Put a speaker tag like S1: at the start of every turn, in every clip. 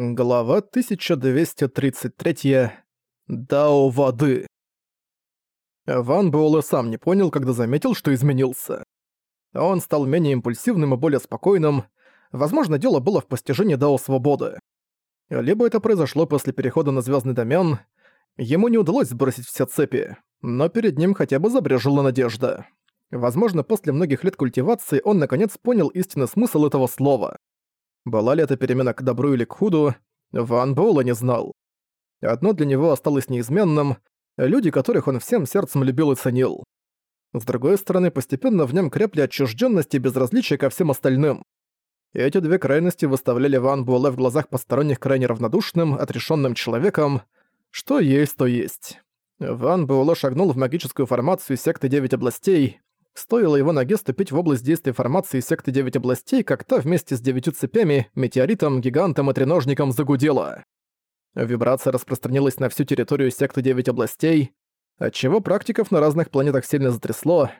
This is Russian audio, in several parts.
S1: Глава 1233. Дао воды. Ван Буэлэ сам не понял, когда заметил, что изменился. Он стал менее импульсивным и более спокойным. Возможно, дело было в постижении Дао свободы. Либо это произошло после перехода на звездный домен. Ему не удалось сбросить все цепи, но перед ним хотя бы забрежила надежда. Возможно, после многих лет культивации он наконец понял истинный смысл этого слова. Была ли это перемена к добру или к худу, Ван Буэлла не знал. Одно для него осталось неизменным — люди, которых он всем сердцем любил и ценил. С другой стороны, постепенно в нем крепли отчужденность и безразличие ко всем остальным. Эти две крайности выставляли Ван Буэлэ в глазах посторонних крайне равнодушным, отрешенным человеком. Что есть, то есть. Ван Буэлэ шагнул в магическую формацию секты Девять областей. Стоило его ноге ступить в область действия формации секты Девять областей, как та вместе с девятью цепями, метеоритом, гигантом и треножником загудела. Вибрация распространилась на всю территорию секты Девять областей, отчего практиков на разных планетах сильно затрясло.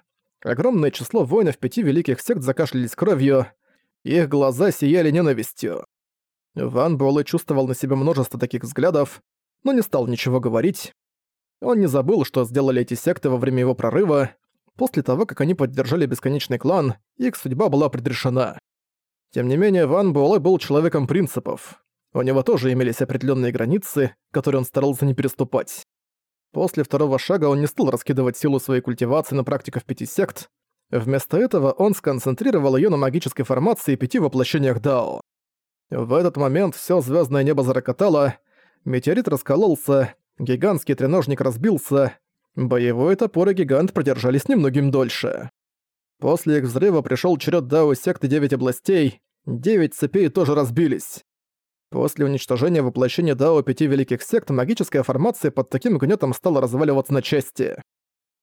S1: Огромное число воинов пяти великих сект закашлялись кровью, их глаза сияли ненавистью. Ван Буэлэ чувствовал на себе множество таких взглядов, но не стал ничего говорить. Он не забыл, что сделали эти секты во время его прорыва, После того, как они поддержали бесконечный клан, их судьба была предрешена. Тем не менее, Ван Буэлэ был человеком принципов. У него тоже имелись определенные границы, которые он старался не переступать. После второго шага он не стал раскидывать силу своей культивации на практиков пяти сект. Вместо этого он сконцентрировал ее на магической формации пяти воплощениях Дао. В этот момент все звездное небо зарокотало, метеорит раскололся, гигантский треножник разбился, Боевой топор и гигант продержались немногим дольше. После их взрыва пришел черед Дао секты Девять областей, девять цепей тоже разбились. После уничтожения воплощения Дао пяти великих сект магическая формация под таким гнетом стала разваливаться на части.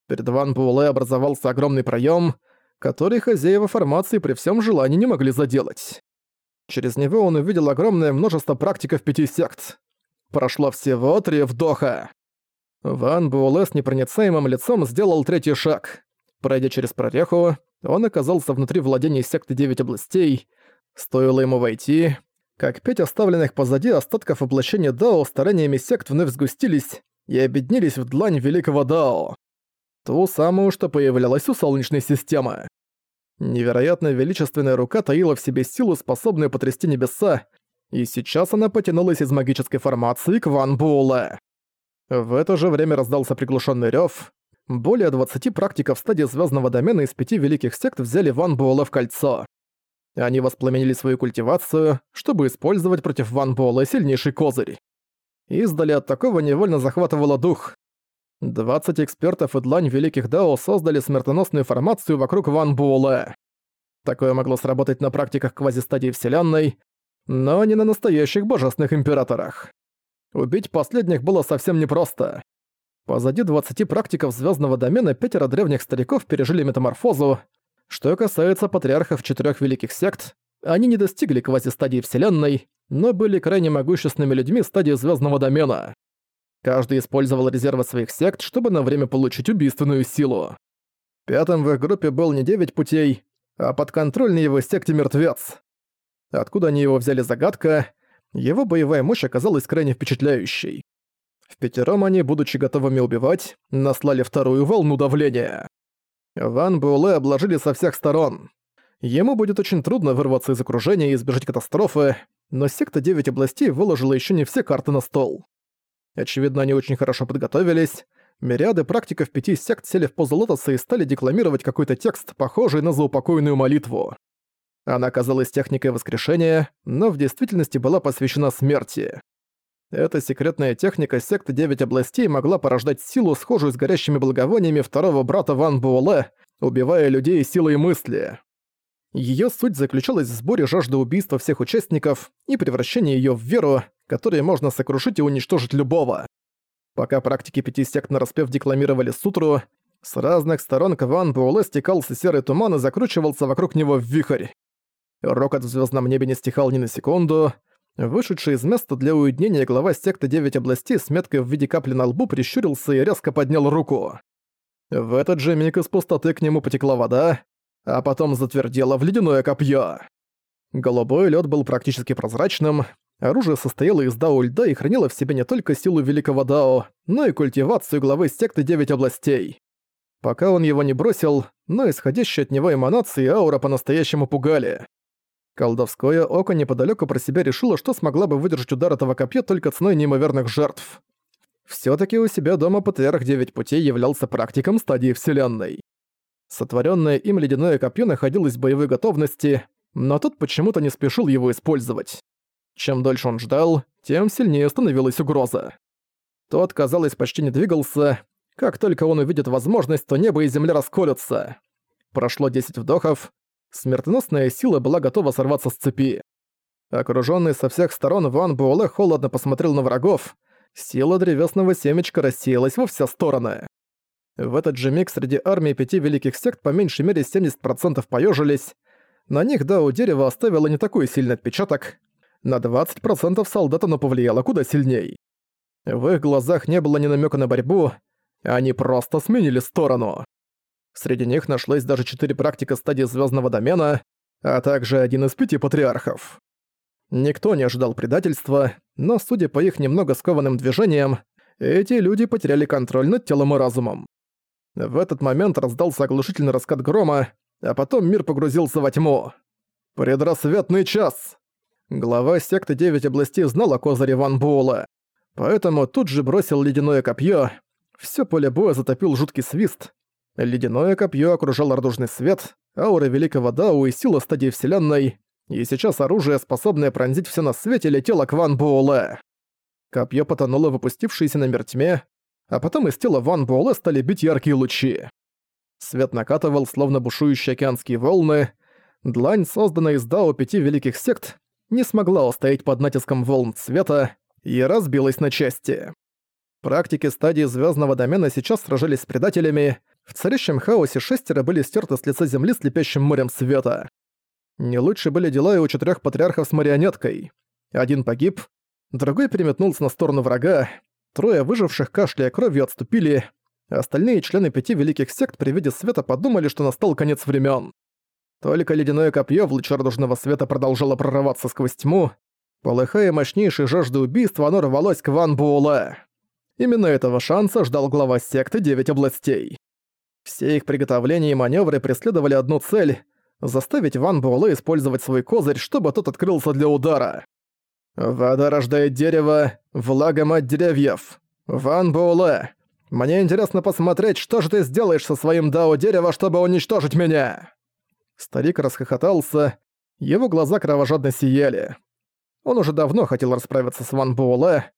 S1: Перед Ван Буэлэ образовался огромный проем, который хозяева формации при всем желании не могли заделать. Через него он увидел огромное множество практиков пяти сект. Прошло всего три вдоха. Ван Буэлэ с непроницаемым лицом сделал третий шаг. Пройдя через прореху, он оказался внутри владений секты Девять областей. Стоило ему войти, как пять оставленных позади остатков воплощения Дао стараниями сект вновь сгустились и объединились в длань Великого Дао. Ту самую, что появлялась у Солнечной системы. Невероятно величественная рука таила в себе силу, способную потрясти небеса, и сейчас она потянулась из магической формации к Ван Буэлэ. В это же время раздался приглушенный рев. Более 20 практиков стадии звездного домена из пяти великих сект взяли Ван Буэлэ в кольцо. Они воспламенили свою культивацию, чтобы использовать против Ван Буэлэ сильнейший козырь. Издали от такого невольно захватывало дух. 20 экспертов и длань великих Дао создали смертоносную формацию вокруг Ван Буэлэ. Такое могло сработать на практиках квазистадии Вселенной, но не на настоящих божественных императорах. Убить последних было совсем непросто. Позади 20 практиков звездного домена пятеро древних стариков пережили метаморфозу. Что касается патриархов четырех великих сект, они не достигли квази-стадии Вселенной, но были крайне могущественными людьми стадии звездного домена. Каждый использовал резервы своих сект, чтобы на время получить убийственную силу. Пятым в их группе был не девять путей, а подконтрольный его секте мертвец. Откуда они его взяли загадка, его боевая мощь оказалась крайне впечатляющей. В пятером они, будучи готовыми убивать, наслали вторую волну давления. Ван Буэлэ обложили со всех сторон. Ему будет очень трудно вырваться из окружения и избежать катастрофы, но секта Девять областей выложила еще не все карты на стол. Очевидно, они очень хорошо подготовились. Мириады практиков пяти сект сели в позу лотоса и стали декламировать какой-то текст, похожий на заупокойную молитву. Она казалась техникой воскрешения, но в действительности была посвящена смерти. Эта секретная техника секты Девять областей могла порождать силу, схожую с горящими благовониями второго брата Ван Буэлэ, убивая людей силой мысли. Её суть заключалась в сборе жажды убийства всех участников и превращении её в веру, которой можно сокрушить и уничтожить любого. Пока практики пяти сект нараспев декламировали сутру, с разных сторон к Ван Буэлэ стекался серый туман и закручивался вокруг него в вихрь. Рокот в звездном небе не стихал ни на секунду. Вышедший из места для уединения глава секты Девять областей с меткой в виде капли на лбу прищурился и резко поднял руку. В этот же миг из пустоты к нему потекла вода, а потом затвердела в ледяное копье. Голубой лед был практически прозрачным, Оружие состояло из дао льда и хранило в себе не только силу великого дао, но и культивацию главы секты Девять областей. Пока он его не бросил, но исходящие от него эманации аура по-настоящему пугали. Колдовское око неподалеку про себя решило, что смогла бы выдержать удар этого копья только ценой неимоверных жертв. все таки у себя дома Патриарх Девять Путей являлся практиком стадии Вселенной. Сотворенное им ледяное копье находилось в боевой готовности, но тот почему-то не спешил его использовать. Чем дольше он ждал, тем сильнее становилась угроза. Тот, казалось, почти не двигался. Как только он увидит возможность, то небо и земля расколются. Прошло 10 вдохов. Смертоносная сила была готова сорваться с цепи. Окружённый со всех сторон, Ван Буэлэ холодно посмотрел на врагов. Сила древесного семечка рассеялась во все стороны. В этот же миг среди армии пяти великих сект по меньшей мере 70% поежились. На них Дао дерева оставило не такой сильный отпечаток, на 20% солдат оно повлияло куда сильней. В их глазах не было ни намека на борьбу, они просто сменили сторону. Среди них нашлось даже четыре практика стадии звездного домена, а также один из пяти патриархов. Никто не ожидал предательства, но, судя по их немного скованным движениям, эти люди потеряли контроль над телом и разумом. В этот момент раздался оглушительный раскат грома, а потом мир погрузился во тьму. «Предрассветный час!» Глава секты Девять областей знал о козыре Ван Буэлла, поэтому тут же бросил ледяное копье. Все поле боя затопил жуткий свист. Ледяное копье окружал радужный свет, аура великого Дау и сила стадии Вселенной, и сейчас оружие, способное пронзить все на свете, летело к Ван Буэлэ. Копье потонуло в опустившейся на тьме, а потом из тела Ван Буэлэ стали бить яркие лучи. Свет накатывал, словно бушующие океанские волны. Длань, созданная из Дао пяти великих сект, не смогла устоять под натиском волн цвета и разбилась на части. Практики стадии звездного домена сейчас сражались с предателями, в царящем хаосе шестеро были стерты с лица земли слепящим морем света. Не лучше были дела и у четырех патриархов с марионеткой. Один погиб, другой переметнулся на сторону врага, трое выживших кашляя кровью отступили, остальные члены пяти великих сект при виде света подумали, что настал конец времен. Только ледяное копье в луче радужного света продолжало прорываться сквозь тьму. Полыхая мощнейшей жажды убийства, оно рвалось к Ван Буэлэ. Именно этого шанса ждал глава секты Девять областей. Все их приготовления и маневры преследовали одну цель — заставить Ван Буэлэ использовать свой козырь, чтобы тот открылся для удара. «Вода рождает дерево, влага мать деревьев. Ван Буэлэ, мне интересно посмотреть, что же ты сделаешь со своим дао дерева, чтобы уничтожить меня!» Старик расхохотался, его глаза кровожадно сияли. Он уже давно хотел расправиться с Ван Буэлэ.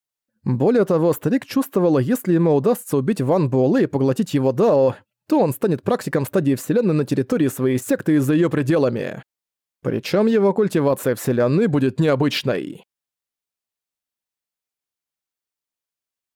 S1: Более того, старик чувствовал, если ему удастся убить Ван Буэлэ и поглотить его Дао, то он станет практиком стадии Вселенной на территории своей секты и за её пределами. Причём его культивация Вселенной будет необычной.